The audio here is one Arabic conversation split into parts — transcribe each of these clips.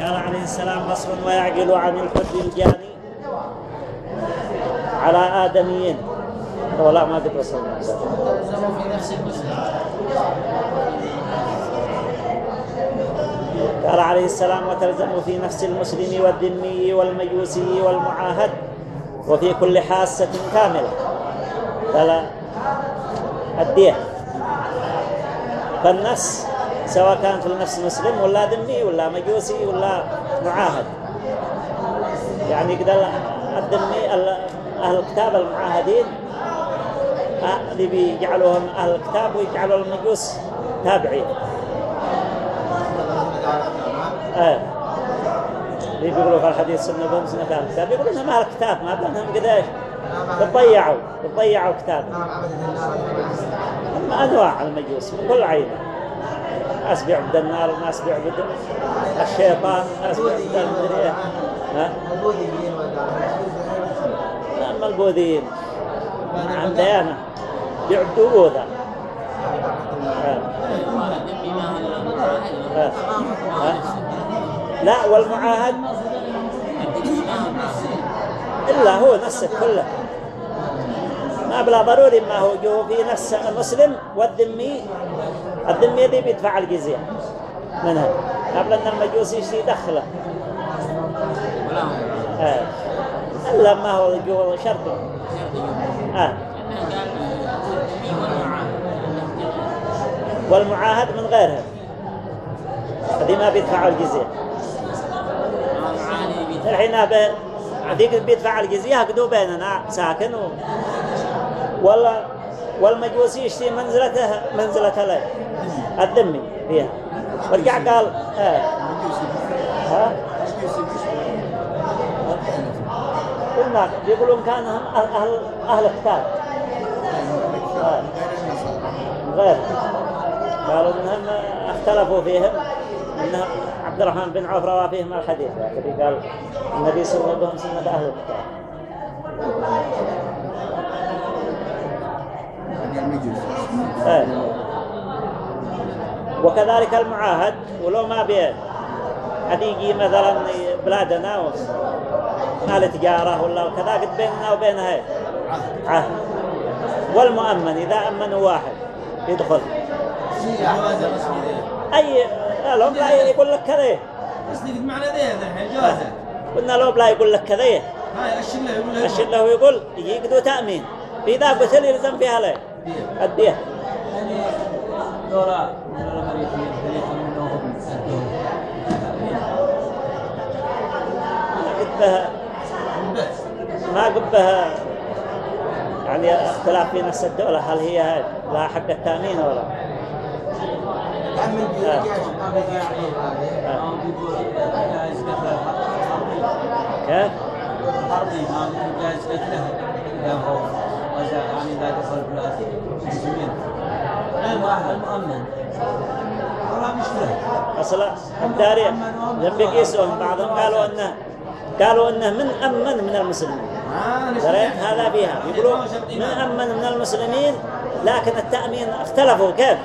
قال عليه السلام مصر ويعقل عن الحد الجاني على آدميين. ولا ما قد وصلنا قال عليه السلام وتلزم في نفس المسلم والذمي والمجوسي والمعاهد وفي كل حاسة كاملة. فلا الديه فالنفس سواء كان في النفس مسلم ولا ذمي ولا مجوسي ولا معاهد. يعني كده الذمي أهل الكتاب المعاهدين اللي بيجعلوهم أهل الكتاب ويجعلوا المجوس تابعين. آه. اللي بيقولوا في الحديث سنة بهم سنة أهل الكتاب يقولوا إنهم أهل الكتاب ما بلنهم قداش تضيعوا تضيعوا كتاب. هم أنواع المجوس من كل عين. ناس بيعبد النار وناس بيعبد الشيطان ناس بيعبد المدرية ها؟ البوذيين عن ديانة بيعبدوا بوذا لا والمعاهد. إلا هو نفسه كله. ما بلا ضروري ما هو. جو في نفس المسلم والذمي الذمي دي بيدفع الجزية. منها قبل أن المجوس يشتي دخله. آه. إلا ما هو جو شرط. آه. والمعاهد من غيرها. هذه ما بيدفعوا الجزية. الحين هذيك بيدفع الجزية هكذا بيننا ساكن و... ولا والمجوسي يشتي منزلته منزلته له الذمي فيها ورجع قال آه. ها قلنا يقولون كانهم أهل أهل كتاب آه. غير قالوا انهم اختلفوا فيهم إن عبد الرحمن بن عوف روى فيهم الحديث لكن قال النبي صلى الله عليه وسلم سنة أهل الكتاب إيه. وكذلك المعاهد ولو ما بيه هديجي مثلا بلادنا ما لتجارة ولا كذا قد بيننا وبينها. عهد. والمؤمن إذا أمنوا واحد يدخل. أي لو لا يقول لك كذا. تصدق معنى ذي جوازه قلنا لو لا يقول لك كذا. الشله له يقول يجدوا تأمين. إذا قتل يلزم فيها له. الديه قبها ما قبها يعني اختلاف في نفس الدولة هل هي لها حق التأمين ولا آه. كيف؟ حربي ما بيقول جائز قتله إذا هو وزع لا دخل بلاد المسلمين المؤمن ولا مشكلة التاريخ لم يقيسوهم بعضهم قالوا أنه قالوا أنه من أمن من المسلمين. دريت؟ هذا فيها. يقولوا من أمن من المسلمين لكن التأمين اختلفوا. كيف؟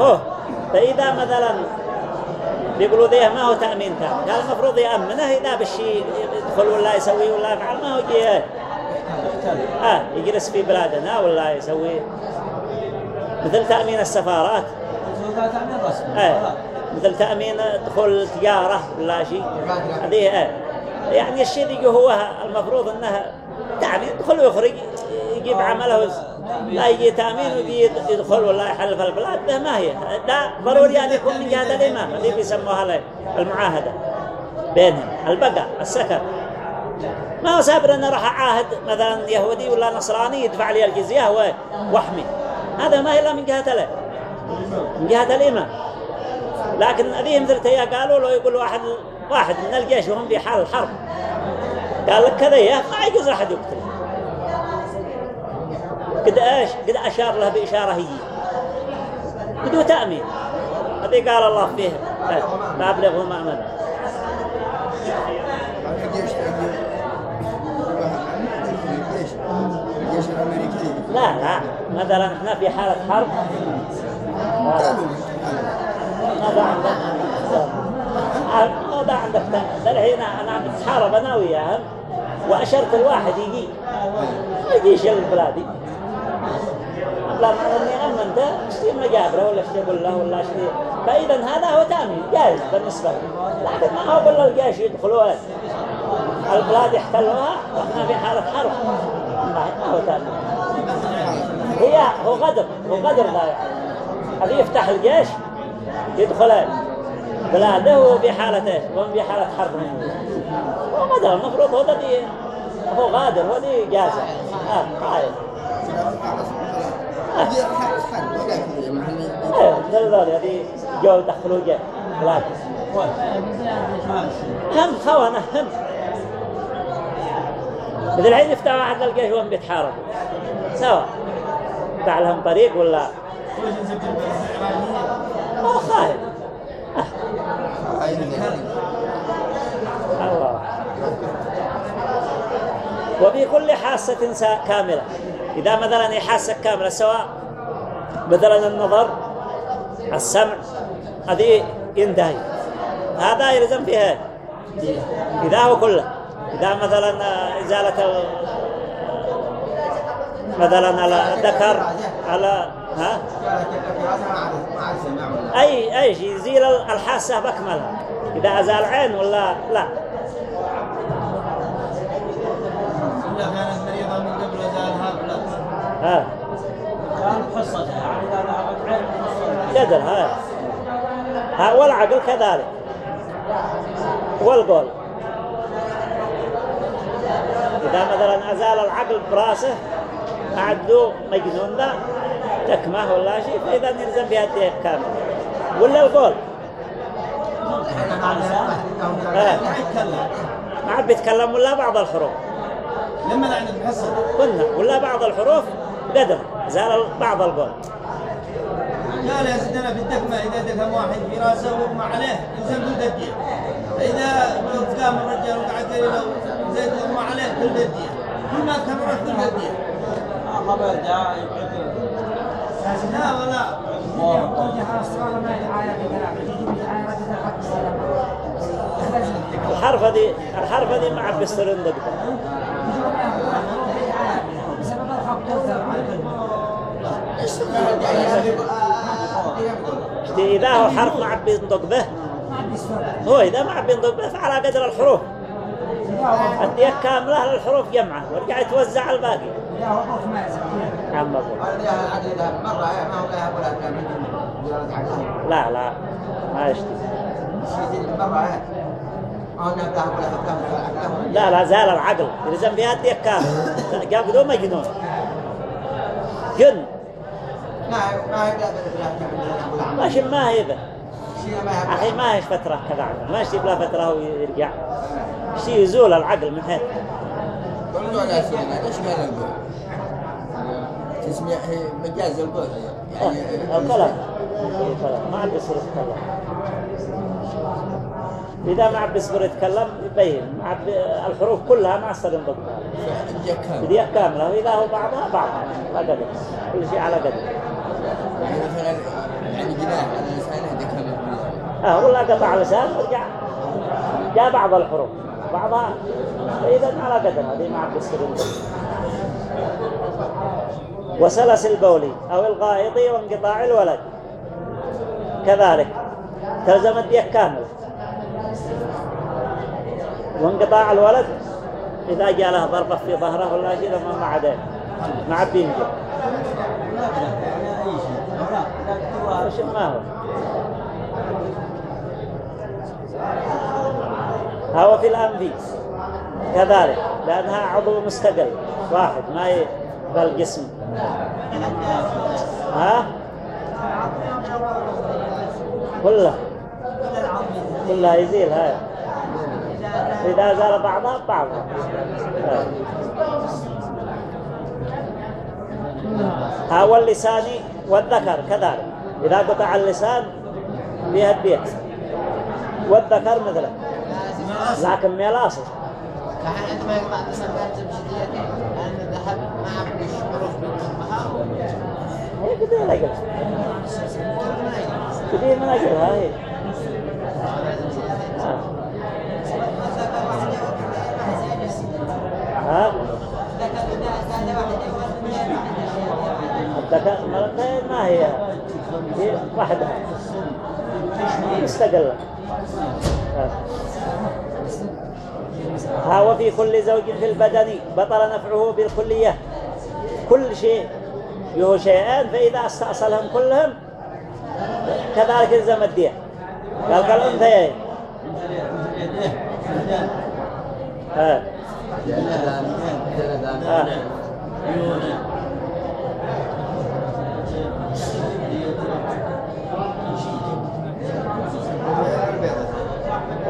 هو فإذا مثلا بيقولوا ذيه ما هو تأمين تام قال المفروض يأمنه إذا بالشيء يدخل ولا يسوي ولا يفعل ما هو جيه آه يجلس في بلادنا ولا يسوي؟ مثل تأمين السفارات. آه مثل تأمين دخول تجارة ولا شيء. هذه آه يعني الشيء اللي هو المفروض انه تأمين يدخل ويخرج يجيب عمله لا يجي تأمين ويجي يدخل ولا يحلف البلاد. ده ما هي. ده ضروري أن يكون من جهة الإمام اللي بيسموها المعاهدة. بينهم البقاء السكن ما هو سابر أنه راح أعاهد مثلا يهودي ولا نصراني يدفع لي الجزية واحمي هذا ما هي إلا من جهة له. من جهة الإمام لكن هذه مثل تيا قالوا له يقول واحد واحد من الجيش وهم في حال الحرب. قال لك كذا يا ما يجوز أحد يقتل. قد إيش؟ قد أشار له بإشارة هي. بدو تأمين. هذه قال الله فيه ما أبلغه ما امن مثلا إحنا في حالة حرب. ماذا عندك ماذا عندك بل هنا أنا عم بتحارب أنا وياهم وأشرت الواحد يجي. ما يجيش البلادي لا ما اني اما أنت اشتي مجابره ولا اشتي بالله ولا اشتي فإذا هذا هو تأمين جائز بالنسبة لي. لكن ما هو بالله الجيش يدخلوها البلاد يحتلوها وإحنا في حالة حرب. ما هو تأمين. هي هو غدر هو غدر ضايع هذا يفتح الجيش يدخل بلاده وهو في حالة إيش؟ وهم في حالة حرب. هو غدر المفروض هو دي هو غادر هو دي جازة. آه قاعد أيوه مثل ذول هذه جو دخلوا جيش. بلاد هم خونة هم. مثل الحين يفتح واحد للجيش وهم بيتحاربوا. سوا. يفتح لهم طريق ولا؟ بالإعلانية هو خايف. الله. وفي كل حاسة كاملة. إذا مثلا حاسة كاملة سواء مثلا النظر السمع هذه ينتهي هذا يلزم فيها. إذا هو كله. إذا مثلا إزالة ال... مثلا على الذكر على ها؟ أي أي شيء يزيل الحاسة بكملها إذا أزال عين ولا لا؟ ها؟ جدل ها؟ ها والعقل كذلك. والقول. إذا مثلا أزال العقل براسه أعدوا مجنون ذا تكمه ولا شيء فإذا نلزم بها الدين كامل ولا القول. يتكلم ما عاد بيتكلم ولا بعض الحروف. لما لعنة محصل قلنا ولا بعض الحروف قدر زال بعض القول قال يا سيدنا في الدكمة إذا دكم واحد في رأسه وما عليه يلزم له ددية فإذا قام الرجال وقعد له زيد وما عليه كل ددية كل ما كبرت كل ددية خبر جاء يبعث لا ولا. الحرف هذه الحرف هذه ما عاد بيصير ضبطه إذا هو حرف ما عاد بينطق به. هو إذا ما عاد بينطق به فعلى قدر الحروف. الديك كاملة للحروف جمعة ورجع يتوزع لا لا ما يشتي لا لا زال العقل يلزم فيها الديك كامل جاب بدون مجنون جن ماشي ما هي ذا أخي ما هيش فترة كذا عقل. ما يشتي بلا فترة ويرجع شيء يزول العقل من هنا تسمية مجاز القول. يعني الكلام الكلام ما عاد بيصير يتكلم. إذا ما عاد بيصير يتكلم يبين. ما عاد الحروف كلها ما يصير ينطق. الجكام بدي كاملة. وإذا هو بعضها بعضها. على قدر. كل شيء على قدر. يعني مثلا يعني جناح على لسانه دكام آه ولا قطع لسان ورجع جاء بعض الحروف. بعضها إذا على قدر هذه ما عاد بيصير ينطق. وسلس البولي أو الغائط وانقطاع الولد. كذلك تلزم الديك كامل. وانقطاع الولد إذا جاء له ضربة في ظهره ولا شيء ما عاد ما عاد تقوى وش ما هو؟ هو في الأنفي. كذلك لأنها عضو مستقل واحد ما ي... بالجسم ها؟ كلها كلها يزيل هاي. إذا زال بعضها بعضها. ها واللسان والذكر كذلك. إذا قطع اللسان فيها الديت والذكر مثله لكن من الأصل الحين عندما يقطع الإنسان ما تمشي ديته الذهب ما هي قديم لك قديم لك هاي ها الذكاء المرض ما هي هي وحدها ها وفي كل زوج في البدن بطل نفعه بالكلية. كل شيء. له شيئان فإذا أستأصلهم كلهم كذلك الزم الدية. قال كالأنثيين آه. آه.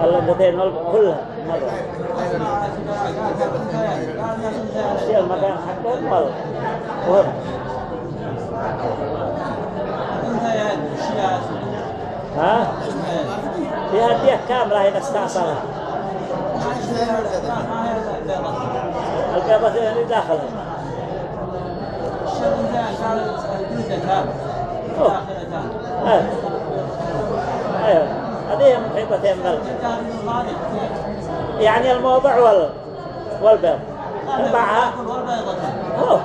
الأنثيين كلها. مرة الشيء المكان حقهم مرة ها الدية كاملة إذا استأصلها البيضة اللي داخلها آه. أيوه هذه محيطتين من يعني الموضع وال والبيض هو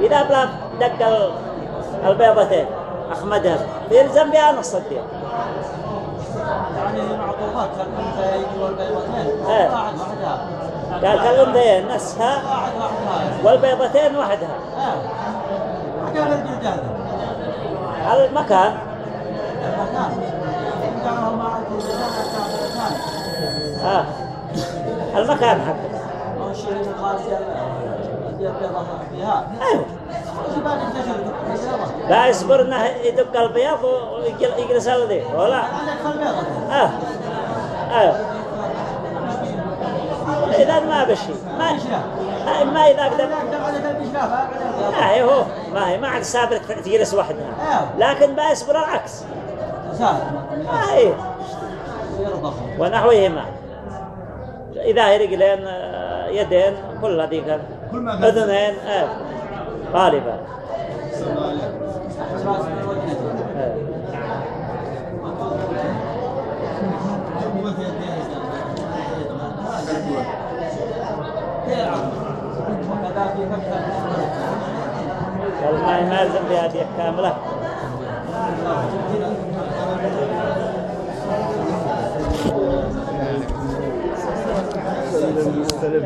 إذا بلا دق البيضتين. أخمدها يلزم بها نص الدين يعني معطوفات الأنثى يجي والبيضتين إيه. واحد وحدها قال كالأنثيين نصها واحد وحدها والبيضتين وحدها حكاية الجلد هذا المكان. المكان. آه. المكان حقه. لا يصبر إنه يدق البيض ويجلس على ذي ولا. آه. أيوه إذا ما بشي. ما ما- إذا قدر ما هي هو. ما هي ما عاد سابر تجلس وحدها. لكن ما يصبر العكس. ما هي. ونحوهما. إذا هي رجلين آه، يدين كل كل أذنين آه. غالبا آه. والله ما يلزم بهذه كاملة